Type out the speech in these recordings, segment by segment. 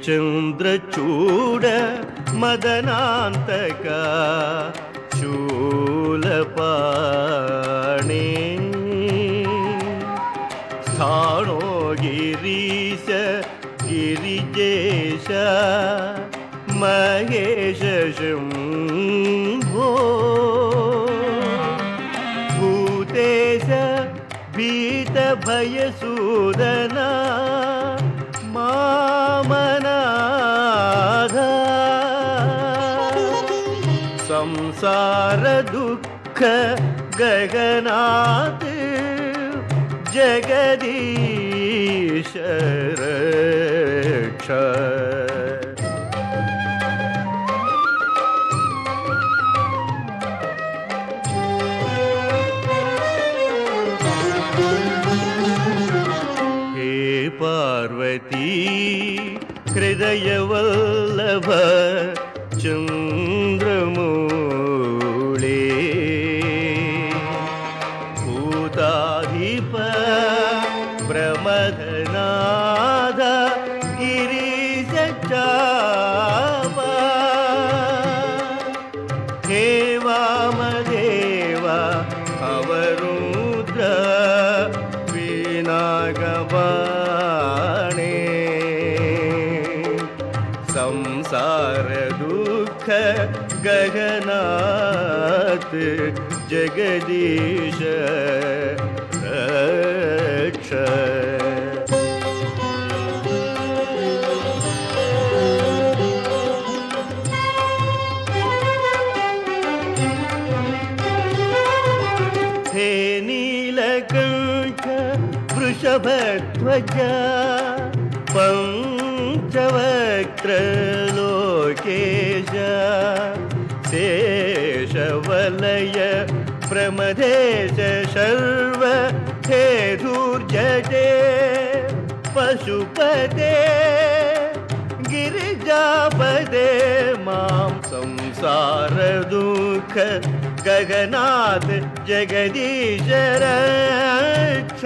चन्द्रचूड मदनान्तक शूलपाणे। स्थाणो गिरीश गिरिजेश शम्भो। भूतेश भीतभयसूदना मामनाध संसार दुःख गगनात् जगदीश रक्ष। पार्वती हृदयवल्लभ वामदेव अवरुद्र विनागवाणे संसार दुःख गगनात् जगदीश रक्ष वृषभध्वज पञ्चवक्त्रलोकेश शेषवलय प्रमदेश शर्व हे धूर्जटे पशुपते गिरिजापदे मां संसार दुःख गगनाथ जगदीश रक्ष।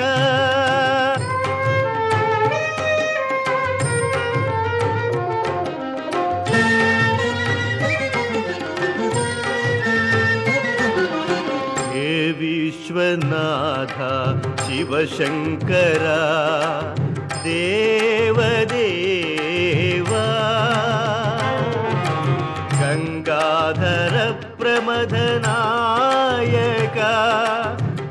विश्वनाथ शिवशङ्करा देवदेवा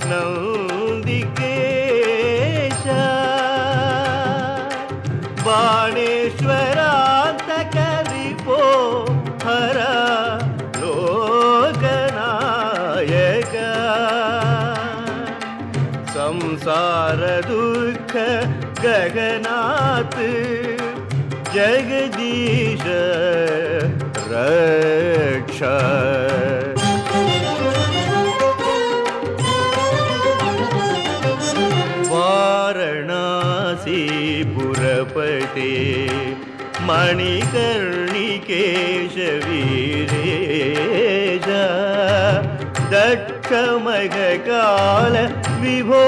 नन्दिकेश। बाणेश्वरान्तकरिपो हर लोकनायक। संसार दुःख गगनात् जगदीश रक्ष वारणासीपुरपते मणिकर्णिकेश वीरेश दक्षमघकाल विभो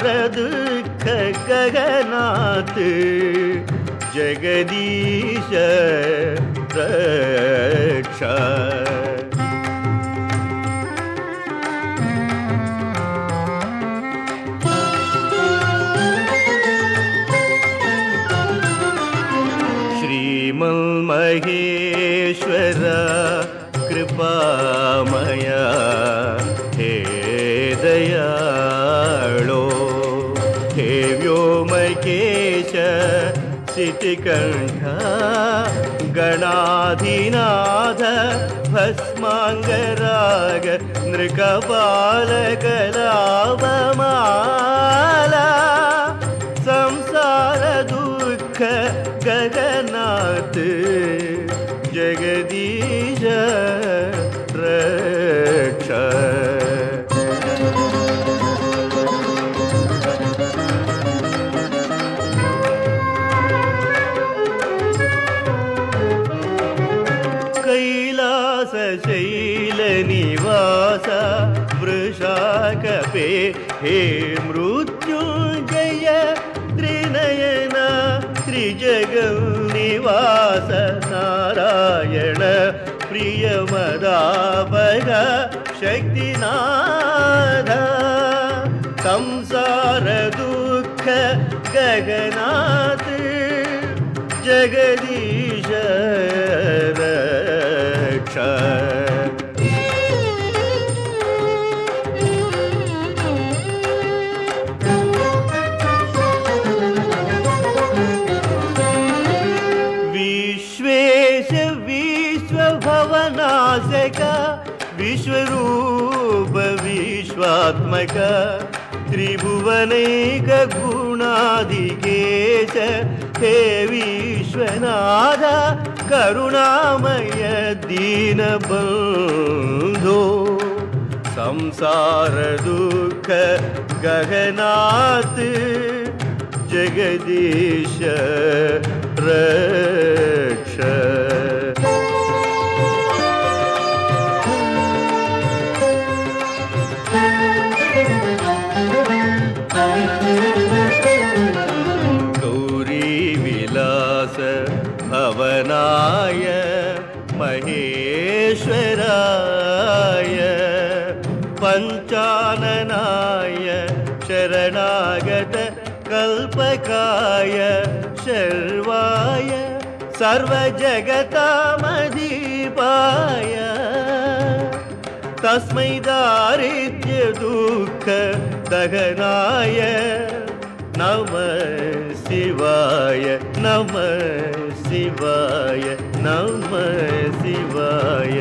संसार दुःख गगनात् जगदीश रक्ष। श्रीमन्महेश्वर कृपामया हे दयाळो व्योमकेश सिटिकण्ठ गणाधिनाथ भस्माङ्गराग नृकपालकलावमाला निवास वृषाकपे हे मृत्युञ्जय त्रिनयना त्रिजगन्निवास नारायण प्रियमदापग शक्तिनाथ। शक्तिना संसारदुःखगनात् जगदीश रक्ष विश्वभवनाशक विश्वरूप विश्वात्मक त्रिभुवनैक गुणाधिकेश हे विश्वनाथ करुणामय दीनबन्धो संसार दुःख गगनाथ जगदीश रक्ष भवनाय महेश्वराय पञ्चाननाय शरणागत कल्पकाय शर्वाय सर्वजगतामदीपाय तस्मै दारिद्र्य दुःख दहनाय नमः शिवाय नमः शिवाय नमः शिवाय